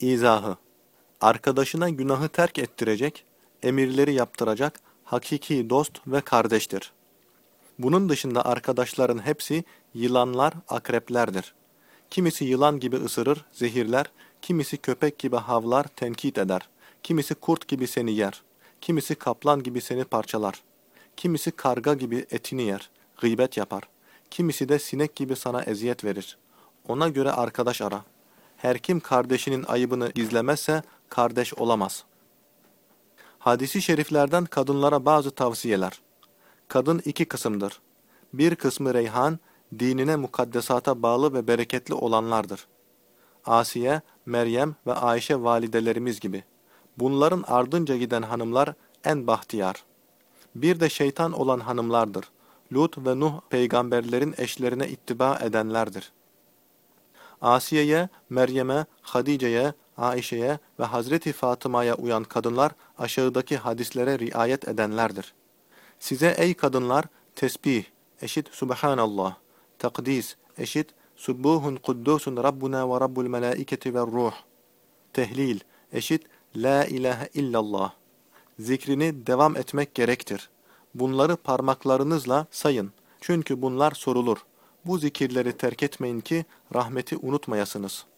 İzahı Arkadaşına günahı terk ettirecek, emirleri yaptıracak hakiki dost ve kardeştir. Bunun dışında arkadaşların hepsi yılanlar, akreplerdir. Kimisi yılan gibi ısırır, zehirler, kimisi köpek gibi havlar, tenkit eder, kimisi kurt gibi seni yer, kimisi kaplan gibi seni parçalar, kimisi karga gibi etini yer, gıybet yapar, kimisi de sinek gibi sana eziyet verir. Ona göre arkadaş ara. Her kim kardeşinin ayıbını gizlemezse kardeş olamaz. Hadisi şeriflerden kadınlara bazı tavsiyeler. Kadın iki kısımdır. Bir kısmı reyhan, dinine mukaddesata bağlı ve bereketli olanlardır. Asiye, Meryem ve Ayşe validelerimiz gibi. Bunların ardınca giden hanımlar en bahtiyar. Bir de şeytan olan hanımlardır. Lut ve Nuh peygamberlerin eşlerine ittiba edenlerdir. Asiye'ye, Meryem'e, Hadice'ye, Aişe'ye ve Hazreti Fatıma'ya uyan kadınlar aşağıdaki hadislere riayet edenlerdir. Size ey kadınlar tesbih eşit subhanallah, takdis eşit subbuhun kuddusun rabbuna ve rabbul melaiketi ve ruh, tehlil eşit la ilahe illallah, zikrini devam etmek gerektir. Bunları parmaklarınızla sayın çünkü bunlar sorulur. Bu zikirleri terk etmeyin ki rahmeti unutmayasınız.''